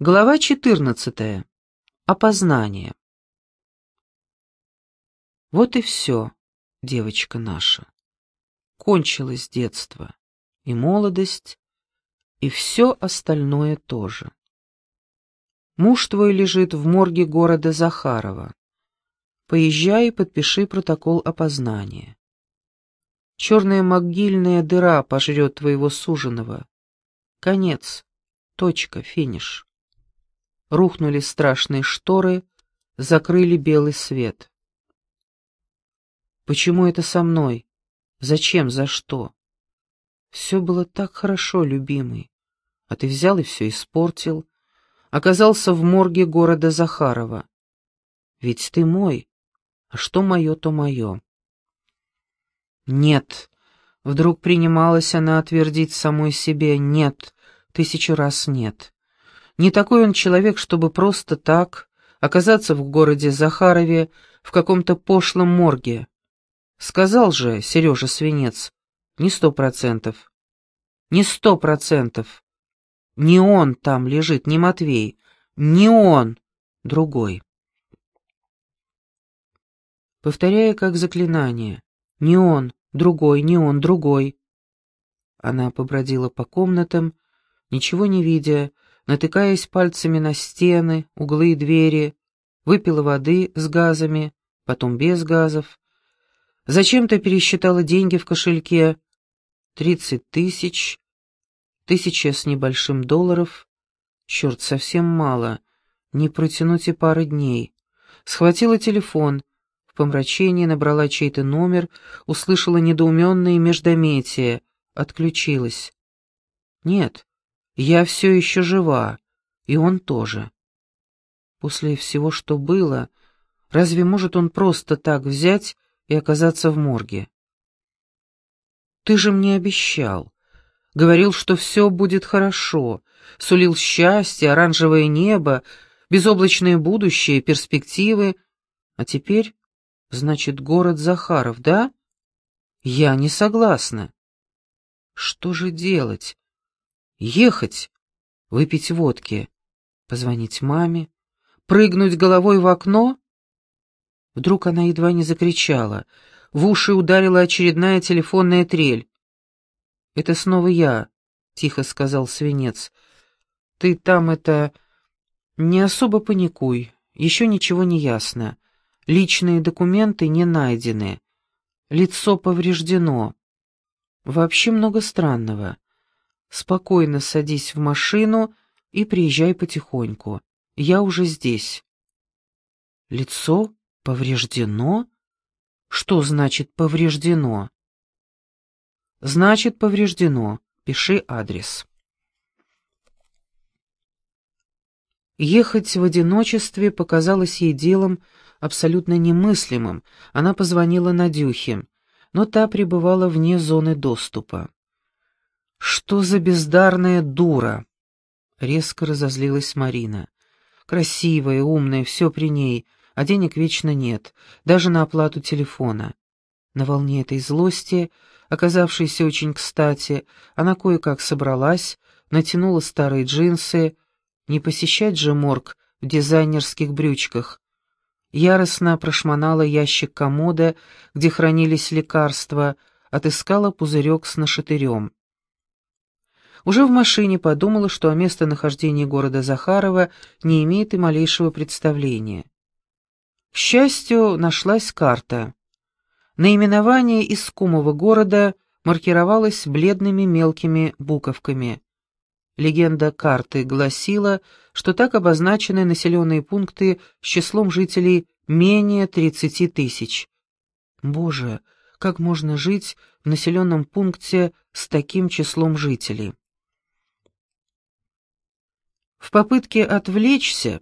Глава 14. Опознание. Вот и все, девочка наша. Кончилось детство, и молодость, и все остальное тоже. Муж твой лежит в морге города Захарова. Поезжай и подпиши протокол опознания. Черная могильная дыра пожрет твоего суженого. Конец. Точка. Финиш. Рухнули страшные шторы, закрыли белый свет. Почему это со мной? Зачем? За что? Все было так хорошо, любимый. А ты взял и все испортил. Оказался в морге города Захарова. Ведь ты мой. А что мое, то мое. Нет. Вдруг принималась она отвердить самой себе «нет», тысячу раз «нет». Не такой он человек, чтобы просто так оказаться в городе Захарове в каком-то пошлом морге. Сказал же Сережа Свинец, не сто процентов. Не сто процентов. Не он там лежит, не Матвей. Не он, другой. Повторяя как заклинание. Не он, другой, не он, другой. Она побродила по комнатам, ничего не видя, натыкаясь пальцами на стены, углы и двери, выпила воды с газами, потом без газов. Зачем-то пересчитала деньги в кошельке. Тридцать тысяч, тысяча с небольшим долларов. Черт, совсем мало, не протянуть и пары дней. Схватила телефон, в помрачении набрала чей-то номер, услышала недоуменные междометия, отключилась. Нет, я все еще жива, и он тоже. После всего, что было, разве может он просто так взять и оказаться в морге? Ты же мне обещал. Говорил, что все будет хорошо, сулил счастье, оранжевое небо, безоблачное будущее, перспективы. А теперь, значит, город Захаров, да? Я не согласна. Что же делать? Ехать, выпить водки, позвонить маме, прыгнуть головой в окно? Вдруг она едва не закричала. В уши ударила очередная телефонная трель. «Это снова я», — тихо сказал свинец. «Ты там это... не особо паникуй. Еще ничего не ясно. Личные документы не найдены. Лицо повреждено. Вообще много странного. Спокойно садись в машину и приезжай потихоньку. Я уже здесь. Лицо повреждено? Что значит повреждено? Значит повреждено. Пиши адрес. Ехать в одиночестве показалось ей делом абсолютно немыслимым. Она позвонила Надюхе, но та пребывала вне зоны доступа. «Что за бездарная дура?» Резко разозлилась Марина. «Красивая, умная, все при ней, а денег вечно нет, даже на оплату телефона». На волне этой злости, оказавшейся очень кстати, она кое-как собралась, натянула старые джинсы, не посещать же морг в дизайнерских брючках. Яростно прошмонала ящик комода, где хранились лекарства, отыскала пузырек с нашатырем. Уже в машине подумала, что о местонахождении города Захарова не имеет и малейшего представления. К счастью, нашлась карта. Наименование искомого города маркировалось бледными мелкими буковками. Легенда карты гласила, что так обозначены населенные пункты с числом жителей менее 30 тысяч. Боже, как можно жить в населенном пункте с таким числом жителей? В попытке отвлечься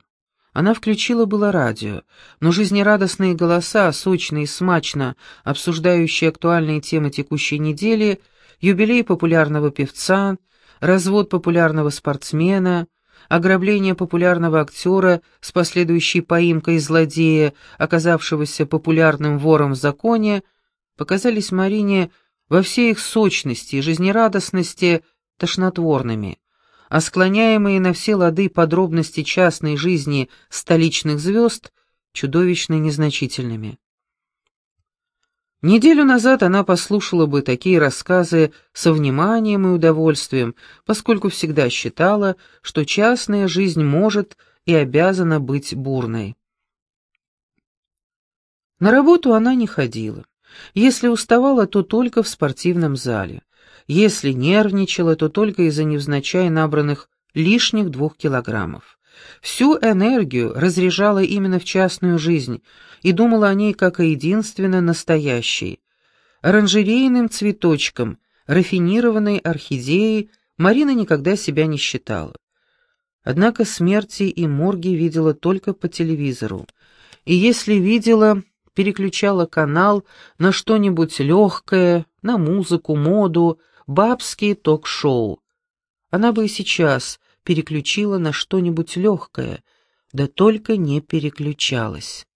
она включила было радио, но жизнерадостные голоса, сочно и смачно обсуждающие актуальные темы текущей недели, юбилей популярного певца, развод популярного спортсмена, ограбление популярного актера с последующей поимкой злодея, оказавшегося популярным вором в законе, показались Марине во всей их сочности и жизнерадостности тошнотворными а склоняемые на все лады подробности частной жизни столичных звезд чудовищно незначительными. Неделю назад она послушала бы такие рассказы со вниманием и удовольствием, поскольку всегда считала, что частная жизнь может и обязана быть бурной. На работу она не ходила. Если уставала, то только в спортивном зале. Если нервничала, то только из-за невзначай набранных лишних двух килограммов. Всю энергию разряжала именно в частную жизнь и думала о ней как о единственно настоящей. Оранжерейным цветочком, рафинированной орхидеей Марина никогда себя не считала. Однако смерти и морги видела только по телевизору. И если видела, переключала канал на что-нибудь легкое, на музыку, моду, бабские ток-шоу. Она бы и сейчас переключила на что-нибудь легкое, да только не переключалась.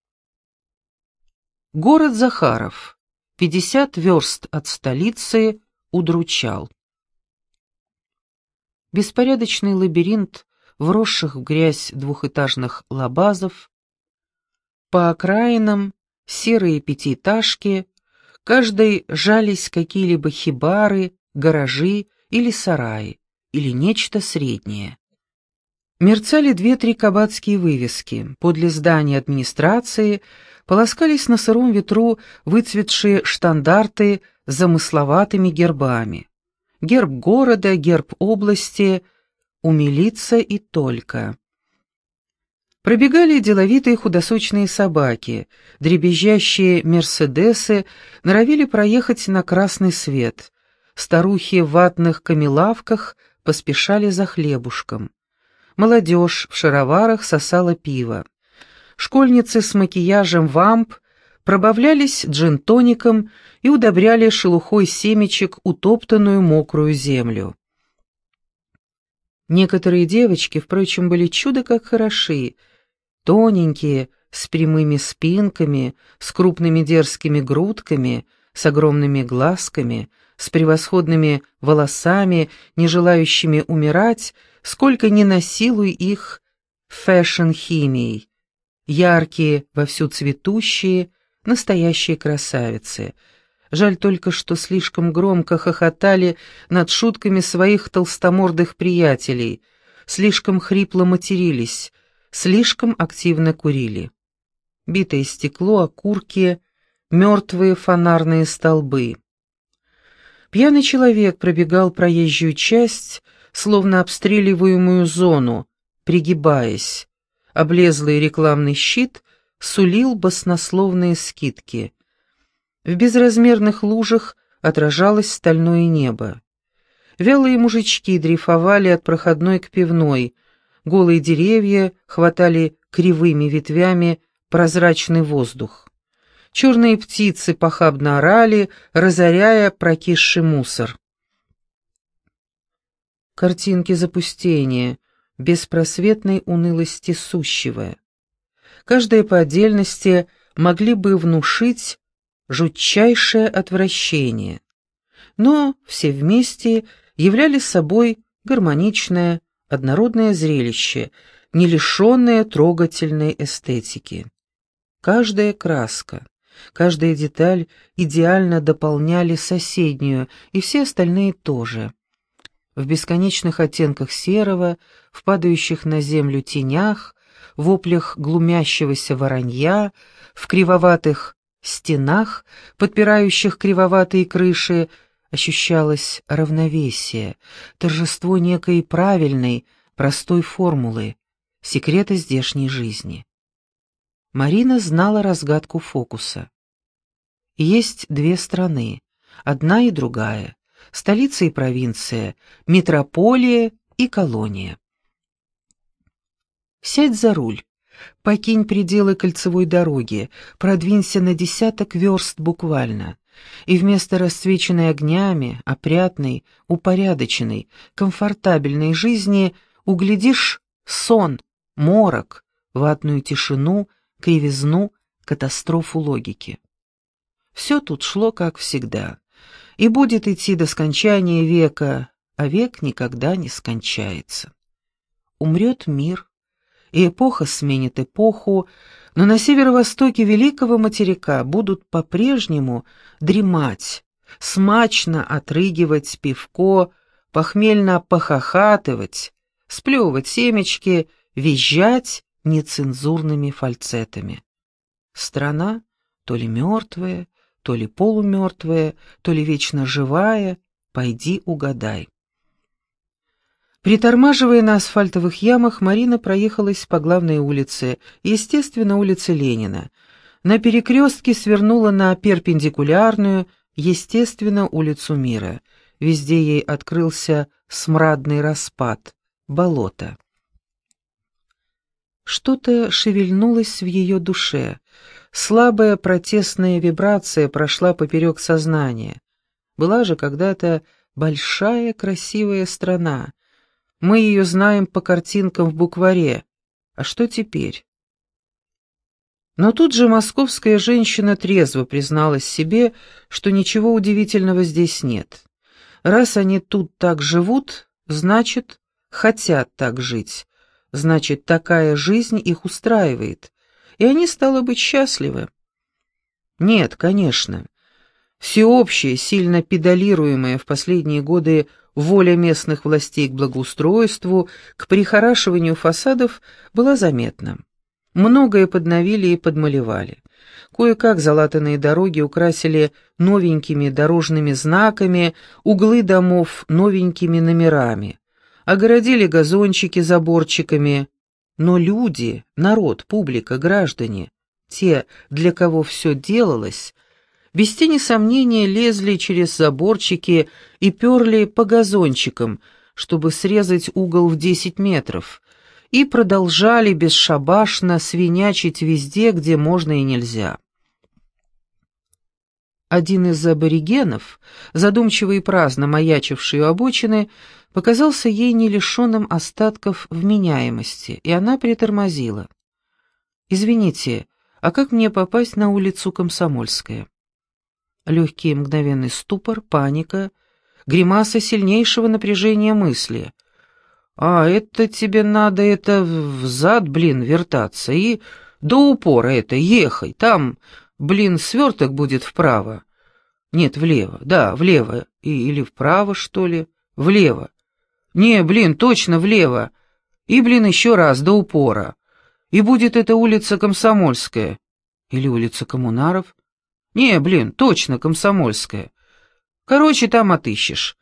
Город Захаров, 50 верст от столицы, удручал. Беспорядочный лабиринт вросших в грязь двухэтажных лабазов, по окраинам серые пятиэтажки, каждой жались какие-либо хибары, гаражи или сараи, или нечто среднее. Мерцали две-три кабацкие вывески. Подле здания администрации полоскались на сыром ветру выцветшие штандарты с замысловатыми гербами. Герб города, герб области, умилиться и только. Пробегали деловитые худосочные собаки, дребезжащие мерседесы норовили проехать на красный свет. Старухи в ватных камелавках поспешали за хлебушком. Молодежь в шароварах сосала пиво. Школьницы с макияжем вамп пробавлялись джин-тоником и удобряли шелухой семечек утоптанную мокрую землю. Некоторые девочки, впрочем, были чудо как хороши, тоненькие, с прямыми спинками, с крупными дерзкими грудками, с огромными глазками, с превосходными волосами, не желающими умирать, сколько ни насилуй их фэшн-химией. Яркие, вовсю цветущие, настоящие красавицы. Жаль только, что слишком громко хохотали над шутками своих толстомордых приятелей, слишком хрипло матерились, слишком активно курили. Битое стекло, окурки, мертвые фонарные столбы. Пьяный человек пробегал проезжую часть, словно обстреливаемую зону, пригибаясь. Облезлый рекламный щит сулил баснословные скидки. В безразмерных лужах отражалось стальное небо. Вялые мужички дрейфовали от проходной к пивной, голые деревья хватали кривыми ветвями прозрачный воздух. Черные птицы похабно орали, разоряя прокисший мусор. Картинки запустения, беспросветной унылости сущего. Каждая по отдельности могли бы внушить жутчайшее отвращение, но все вместе являли собой гармоничное, однородное зрелище, не лишенное трогательной эстетики. Каждая краска, каждая деталь идеально дополняли соседнюю, и все остальные тоже. В бесконечных оттенках серого, в падающих на землю тенях, воплях глумящегося воронья, в кривоватых стенах, подпирающих кривоватые крыши, ощущалось равновесие, торжество некой правильной, простой формулы, секрета здешней жизни. Марина знала разгадку фокуса. Есть две страны, одна и другая, столица и провинция, метрополия и колония. Сядь за руль, покинь пределы кольцевой дороги, продвинься на десяток верст буквально, и вместо расцвеченной огнями, опрятной, упорядоченной, комфортабельной жизни углядишь сон, морок, ватную тишину, кривизну, катастрофу логики. Все тут шло как всегда, и будет идти до скончания века, а век никогда не скончается. Умрет мир, и эпоха сменит эпоху, но на северо-востоке великого материка будут по-прежнему дремать, смачно отрыгивать пивко, похмельно похохатывать, сплевывать семечки, визжать нецензурными фальцетами. Страна то ли мертвая, то ли полумертвая, то ли вечно живая, пойди угадай. Притормаживая на асфальтовых ямах, Марина проехалась по главной улице, естественно, улице Ленина. На перекрестке свернула на перпендикулярную, естественно, улицу Мира. Везде ей открылся смрадный распад, болото. Что-то шевельнулось в ее душе. Слабая протестная вибрация прошла поперек сознания. Была же когда-то большая красивая страна, мы ее знаем по картинкам в букваре. А что теперь? Но тут же московская женщина трезво призналась себе, что ничего удивительного здесь нет. Раз они тут так живут, значит, хотят так жить. Значит, такая жизнь их устраивает. И они, стало быть, счастливы. Нет, конечно. Всеобщее, сильно педалируемое в последние годы воля местных властей к благоустройству, к прихорашиванию фасадов была заметна. Многое подновили и подмалевали. Кое-как залатанные дороги украсили новенькими дорожными знаками, углы домов новенькими номерами. Огородили газончики заборчиками. Но люди, народ, публика, граждане, те, для кого все делалось, без тени сомнения лезли через заборчики и перли по газончикам, чтобы срезать угол в десять метров, и продолжали бесшабашно свинячить везде, где можно и нельзя. Один из аборигенов, задумчиво и праздно маячивший у обочины, показался ей не лишенным остатков вменяемости, и она притормозила. «Извините, а как мне попасть на улицу Комсомольская?» Легкий мгновенный ступор, паника, гримаса сильнейшего напряжения мысли. «А, это тебе надо, это взад, блин, вертаться, и до упора это, ехай, там, блин, сверток будет вправо». «Нет, влево, да, влево, и, или вправо, что ли, влево». «Не, блин, точно влево, и, блин, еще раз, до упора. И будет это улица Комсомольская, или улица Коммунаров». Не, блин, точно комсомольская. Короче, там отыщешь.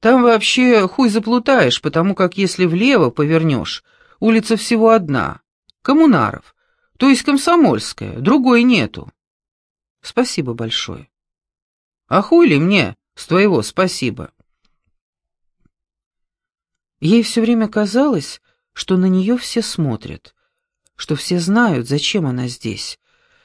Там вообще хуй заплутаешь, потому как если влево повернешь, улица всего одна. Коммунаров. То есть комсомольская, другой нету. Спасибо большое. А хуй ли мне с твоего спасибо? Ей все время казалось, что на нее все смотрят, что все знают, зачем она здесь,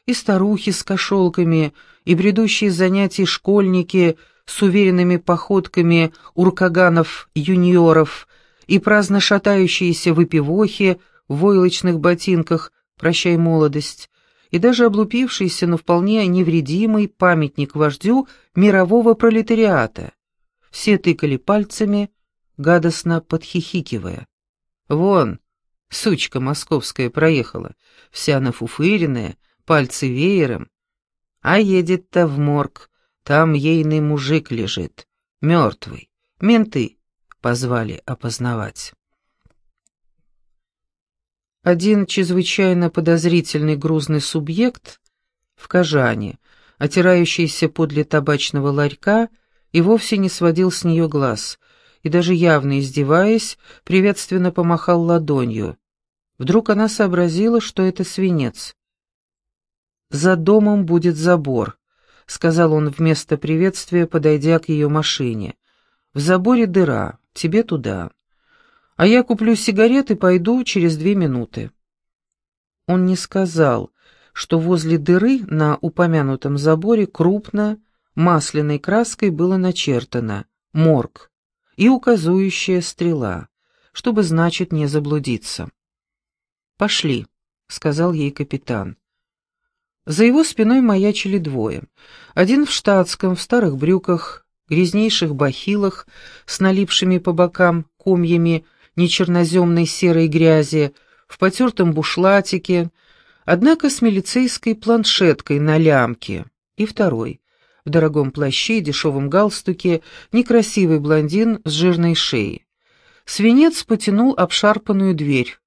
и старухи с кошелками, и бредущие занятий школьники с уверенными походками уркаганов-юниоров, и праздно шатающиеся выпивохи в войлочных ботинках «Прощай, молодость», и даже облупившийся, но вполне невредимый памятник вождю мирового пролетариата. Все тыкали пальцами, гадостно подхихикивая. «Вон, сучка московская проехала, вся нафуфыренная, пальцы веером, а едет-то в морг, там ейный мужик лежит, мертвый, менты позвали опознавать. Один чрезвычайно подозрительный грузный субъект в кожане, отирающийся подле табачного ларька, и вовсе не сводил с нее глаз, и даже явно издеваясь, приветственно помахал ладонью. Вдруг она сообразила, что это свинец. «За домом будет забор», — сказал он вместо приветствия, подойдя к ее машине. «В заборе дыра, тебе туда. А я куплю сигарет и пойду через две минуты». Он не сказал, что возле дыры на упомянутом заборе крупно масляной краской было начертано «Морг» и указующая стрела, чтобы, значит, не заблудиться. «Пошли», — сказал ей капитан. За его спиной маячили двое. Один в штатском, в старых брюках, грязнейших бахилах с налипшими по бокам комьями нечерноземной серой грязи, в потертом бушлатике, однако с милицейской планшеткой на лямке, и второй, дорогом плаще и дешевом галстуке, некрасивый блондин с жирной шеей. Свинец потянул обшарпанную дверь,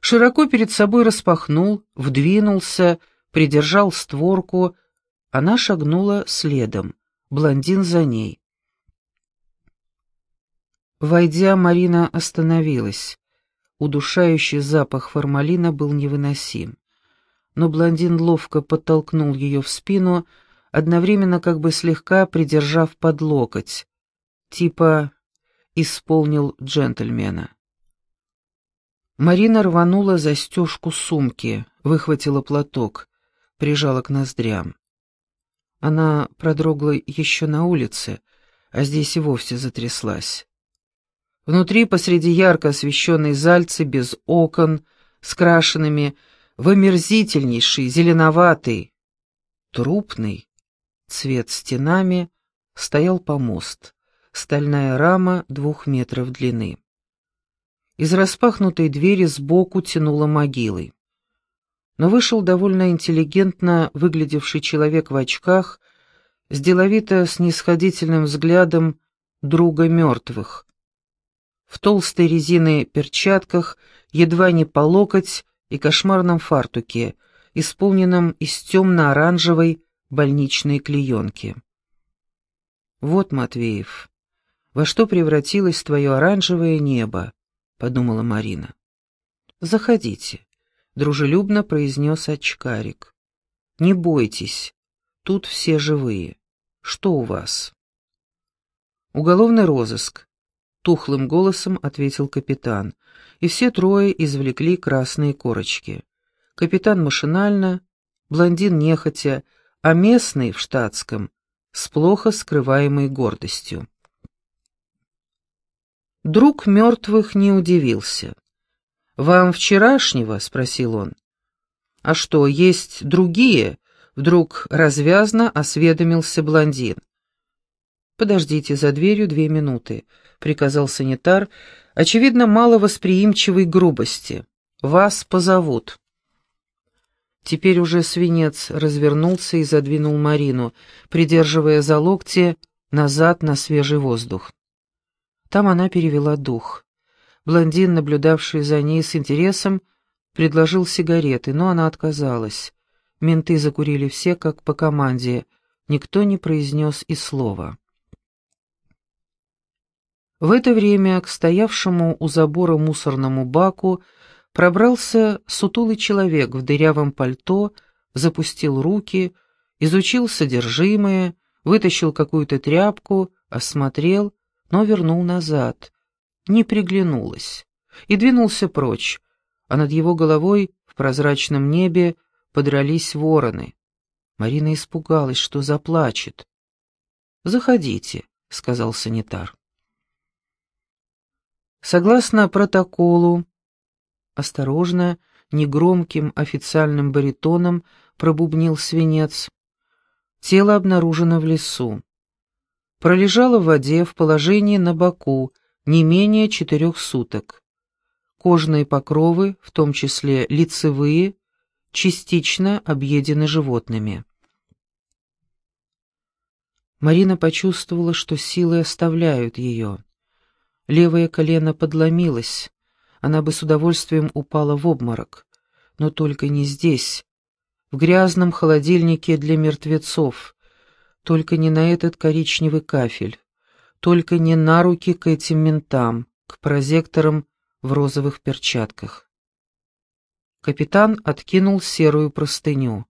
широко перед собой распахнул, вдвинулся, придержал створку, она шагнула следом, блондин за ней. Войдя, Марина остановилась. Удушающий запах формалина был невыносим. Но блондин ловко подтолкнул ее в спину, одновременно как бы слегка придержав под локоть. Типа исполнил джентльмена. Марина рванула застежку сумки, выхватила платок, прижала к ноздрям. Она продрогла еще на улице, а здесь и вовсе затряслась. Внутри, посреди ярко освещенной зальцы, без окон, с крашенными, в омерзительнейший, зеленоватый, трупный, цвет стенами, стоял помост, стальная рама двух метров длины. Из распахнутой двери сбоку тянуло могилой. Но вышел довольно интеллигентно выглядевший человек в очках, с деловито снисходительным взглядом друга мертвых, в толстой резиной перчатках, едва не по локоть и кошмарном фартуке, исполненном из темно-оранжевой больничной клеенки. «Вот, Матвеев, во что превратилось твое оранжевое небо?» — подумала Марина. «Заходите», — дружелюбно произнес очкарик. «Не бойтесь, тут все живые. Что у вас?» «Уголовный розыск тухлым голосом ответил капитан, и все трое извлекли красные корочки. Капитан машинально, блондин нехотя, а местный в штатском с плохо скрываемой гордостью. Друг мертвых не удивился. «Вам вчерашнего?» — спросил он. «А что, есть другие?» — вдруг развязно осведомился блондин. «Подождите за дверью две минуты», — приказал санитар, очевидно, маловосприимчивой грубости. «Вас позовут». Теперь уже свинец развернулся и задвинул Марину, придерживая за локти назад на свежий воздух. Там она перевела дух. Блондин, наблюдавший за ней с интересом, предложил сигареты, но она отказалась. Менты закурили все, как по команде. Никто не произнес и слова. В это время к стоявшему у забора мусорному баку пробрался сутулый человек в дырявом пальто, запустил руки, изучил содержимое, вытащил какую-то тряпку, осмотрел, но вернул назад. Не приглянулась. И двинулся прочь, а над его головой в прозрачном небе подрались вороны. Марина испугалась, что заплачет. «Заходите», — сказал санитар. Согласно протоколу, осторожно, негромким официальным баритоном пробубнил свинец. Тело обнаружено в лесу. Пролежало в воде в положении на боку не менее четырех суток. Кожные покровы, в том числе лицевые, частично объедены животными. Марина почувствовала, что силы оставляют ее. Левое колено подломилось. Она бы с удовольствием упала в обморок. Но только не здесь. В грязном холодильнике для мертвецов. Только не на этот коричневый кафель. Только не на руки к этим ментам, к прозекторам в розовых перчатках. Капитан откинул серую простыню.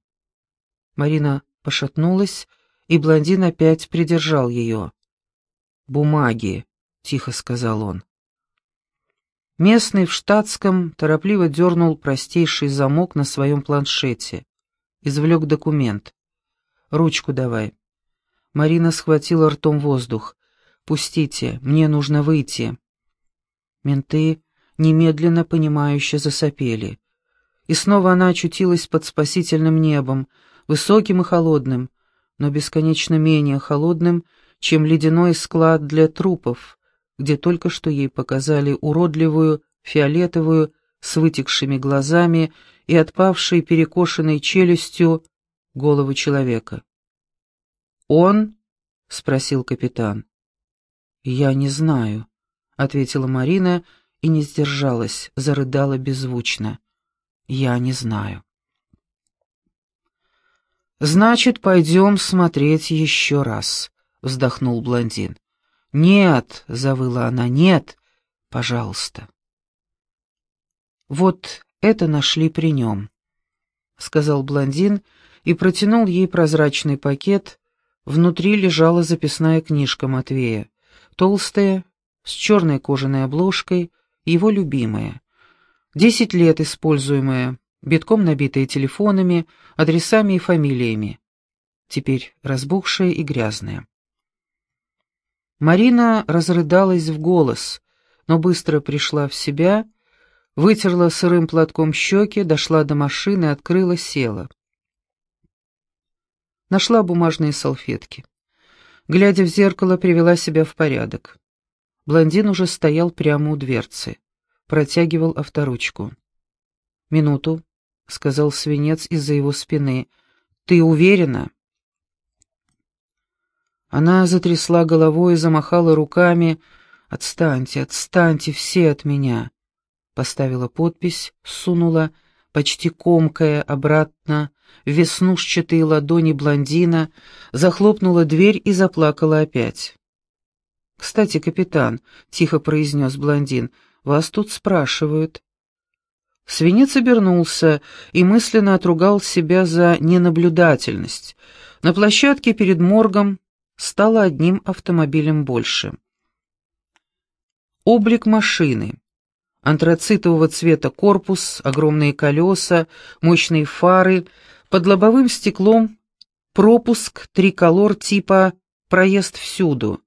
Марина пошатнулась, и блондин опять придержал ее. «Бумаги», — тихо сказал он. Местный в штатском торопливо дернул простейший замок на своем планшете. Извлек документ. «Ручку давай». Марина схватила ртом воздух. «Пустите, мне нужно выйти». Менты немедленно понимающе засопели. И снова она очутилась под спасительным небом, высоким и холодным, но бесконечно менее холодным, чем ледяной склад для трупов, где только что ей показали уродливую, фиолетовую, с вытекшими глазами и отпавшей перекошенной челюстью голову человека. «Он?» — спросил капитан. «Я не знаю», — ответила Марина и не сдержалась, зарыдала беззвучно. «Я не знаю». «Значит, пойдем смотреть еще раз», — вздохнул блондин. «Нет», — завыла она, — «нет, пожалуйста». «Вот это нашли при нем», — сказал блондин и протянул ей прозрачный пакет. Внутри лежала записная книжка Матвея, толстая, с черной кожаной обложкой, его любимая. Десять лет используемая, битком набитая телефонами, адресами и фамилиями. Теперь разбухшая и грязная. Марина разрыдалась в голос, но быстро пришла в себя, вытерла сырым платком щеки, дошла до машины, открыла, села. Нашла бумажные салфетки. Глядя в зеркало, привела себя в порядок. Блондин уже стоял прямо у дверцы, протягивал авторучку. «Минуту», — сказал свинец из-за его спины. «Ты уверена?» Она затрясла головой и замахала руками. «Отстаньте, отстаньте все от меня!» Поставила подпись, сунула, почти комкая, обратно, в веснушчатые ладони блондина, захлопнула дверь и заплакала опять. «Кстати, капитан», — тихо произнес блондин, — «вас тут спрашивают». Свинец обернулся и мысленно отругал себя за ненаблюдательность. На площадке перед моргом стало одним автомобилем больше. Облик машины. Антрацитового цвета корпус, огромные колеса, мощные фары, под лобовым стеклом пропуск триколор типа «проезд всюду».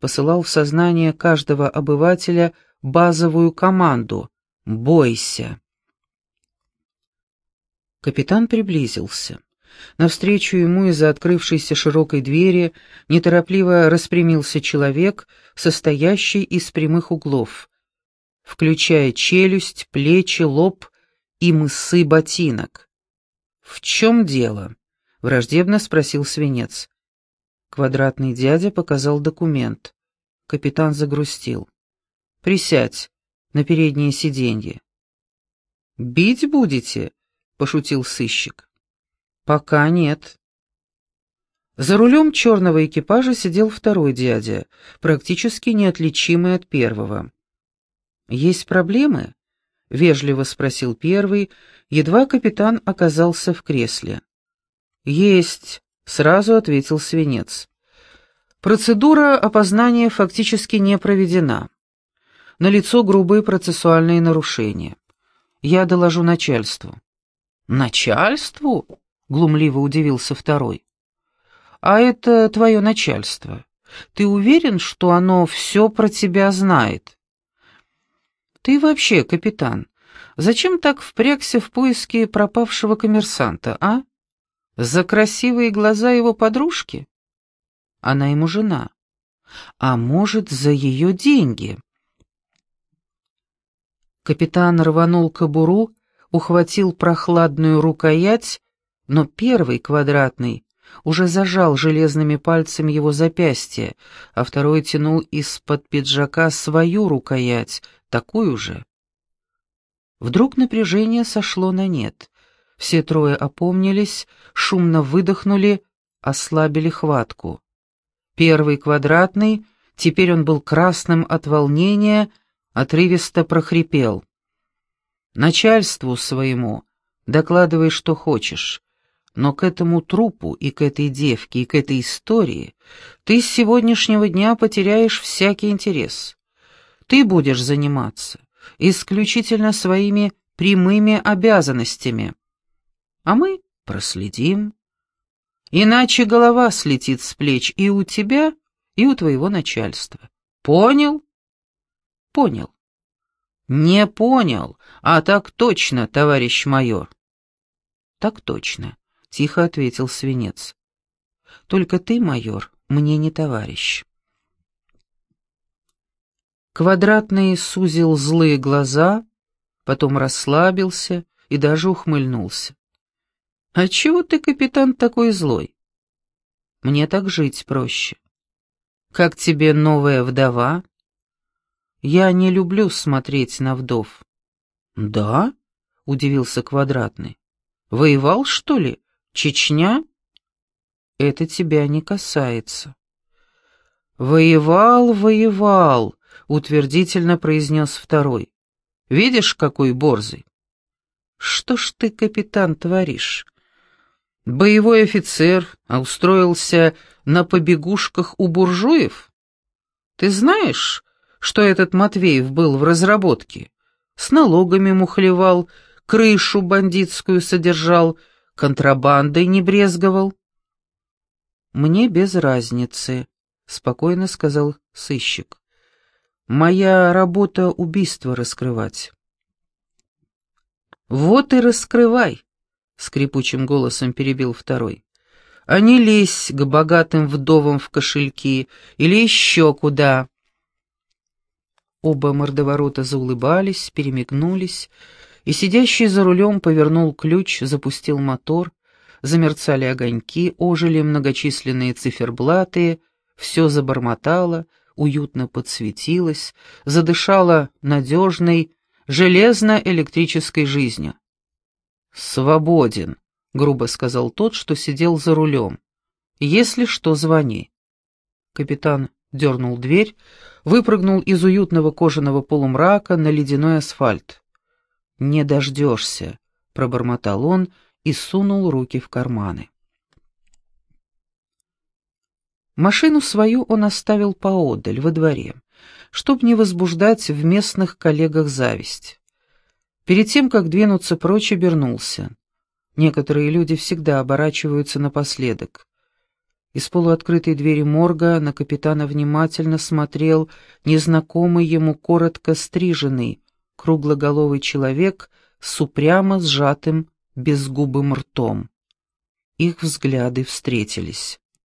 Посылал в сознание каждого обывателя базовую команду «Бойся». Капитан приблизился. Навстречу ему из-за открывшейся широкой двери неторопливо распрямился человек, состоящий из прямых углов, включая челюсть, плечи, лоб и мысы ботинок. «В чем дело?» — враждебно спросил свинец. Квадратный дядя показал документ. Капитан загрустил. «Присядь на переднее сиденье». «Бить будете?» — пошутил сыщик. «Пока нет». За рулем черного экипажа сидел второй дядя, практически неотличимый от первого. «Есть проблемы?» — вежливо спросил первый, едва капитан оказался в кресле. «Есть», — сразу ответил свинец. «Процедура опознания фактически не проведена. Налицо грубые процессуальные нарушения. Я доложу начальству». «Начальству?» — глумливо удивился второй. «А это твое начальство. Ты уверен, что оно все про тебя знает?» «Ты вообще, капитан, зачем так впрягся в поиски пропавшего коммерсанта, а? За красивые глаза его подружки? Она ему жена. А может, за ее деньги?» Капитан рванул кобуру, ухватил прохладную рукоять, но первый квадратный уже зажал железными пальцами его запястье, а второй тянул из-под пиджака свою рукоять, такую же. Вдруг напряжение сошло на нет. Все трое опомнились, шумно выдохнули, ослабили хватку. Первый квадратный, теперь он был красным от волнения, отрывисто прохрипел. Начальству своему докладывай, что хочешь, но к этому трупу и к этой девке и к этой истории ты с сегодняшнего дня потеряешь всякий интерес. Ты будешь заниматься исключительно своими прямыми обязанностями, а мы проследим. Иначе голова слетит с плеч и у тебя, и у твоего начальства. Понял? Понял. «Не понял, а так точно, товарищ майор». «Так точно», — тихо ответил свинец. «Только ты, майор, мне не товарищ. Квадратный сузил злые глаза, потом расслабился и даже ухмыльнулся. «А чего ты, капитан, такой злой? Мне так жить проще. Как тебе новая вдова?» «Я не люблю смотреть на вдов». «Да?» — удивился Квадратный. «Воевал, что ли? Чечня?» «Это тебя не касается». «Воевал, воевал», — утвердительно произнес второй. «Видишь, какой борзый?» «Что ж ты, капитан, творишь?» Боевой офицер, а устроился на побегушках у буржуев? Ты знаешь, что этот Матвеев был в разработке? С налогами мухлевал, крышу бандитскую содержал, контрабандой не брезговал. «Мне без разницы», — спокойно сказал сыщик. «Моя работа — убийство раскрывать». «Вот и раскрывай», — скрипучим голосом перебил второй. «А не лезь к богатым вдовам в кошельки или еще куда». Оба мордоворота заулыбались, перемигнулись, и сидящий за рулем повернул ключ, запустил мотор, замерцали огоньки, ожили многочисленные циферблаты, все забормотало, уютно подсветилось, задышало надежной, железно-электрической жизнью. «Свободен», — грубо сказал тот, что сидел за рулем. «Если что, звони». Капитан дернул дверь, выпрыгнул из уютного кожаного полумрака на ледяной асфальт. «Не дождешься», — пробормотал он и сунул руки в карманы. Машину свою он оставил поодаль, во дворе, чтоб не возбуждать в местных коллегах зависть. Перед тем, как двинуться прочь, обернулся. Некоторые люди всегда оборачиваются напоследок. Из полуоткрытой двери морга на капитана внимательно смотрел незнакомый ему коротко стриженный, круглоголовый человек с упрямо сжатым безгубым ртом. Их взгляды встретились.